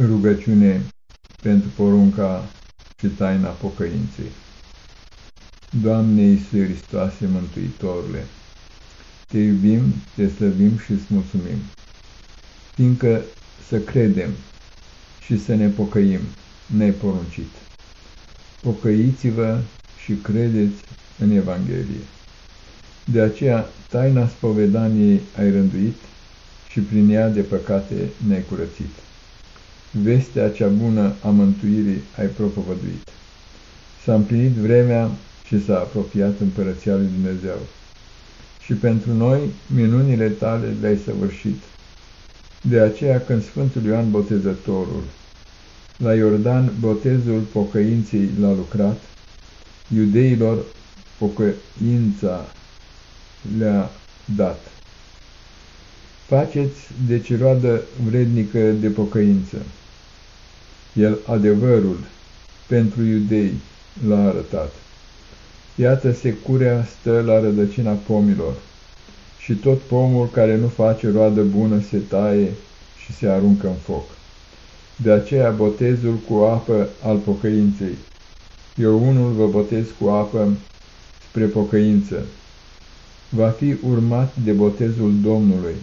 Rugăciune pentru porunca și taina pocăinței. Doamne Iisuse Hristoase Mântuitorule, Te iubim, Te slăbim și îți mulțumim, fiindcă să credem și să ne pocăim ne poruncit. Pocăiți-vă și credeți în Evanghelie. De aceea, taina spovedaniei ai rânduit și prin ea de păcate ne-ai curățit vestea cea bună a mântuirii ai propovăduit. S-a împlinit vremea și s-a apropiat împărăția lui Dumnezeu. Și pentru noi minunile tale le-ai săvârșit. De aceea când Sfântul Ioan Botezătorul la Iordan botezul pocăinței l-a lucrat, iudeilor pocăința le-a dat. Faceți deci roadă vrednică de pocăință. El adevărul pentru iudei l-a arătat. Iată securea stă la rădăcina pomilor și tot pomul care nu face roadă bună se taie și se aruncă în foc. De aceea botezul cu apă al pocăinței. Eu unul vă botez cu apă spre pocăință. Va fi urmat de botezul Domnului.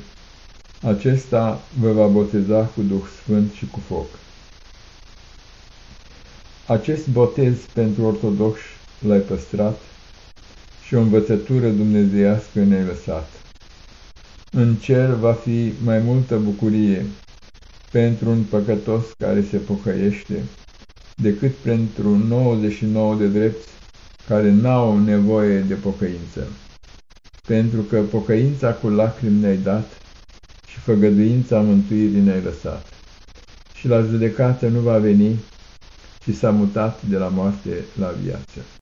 Acesta vă va boteza cu Duh Sfânt și cu foc. Acest botez pentru ortodoxi l-ai păstrat și o învățătură dumnezeiască ne-ai lăsat. În cer va fi mai multă bucurie pentru un păcătos care se pocăiește, decât pentru 99 de drepți care n-au nevoie de pocăință. Pentru că pocăința cu lacrimi ne-ai dat și făgăduința mântuirii ne-ai lăsat. Și la judecată nu va veni și s-a mutat de la moarte la viață.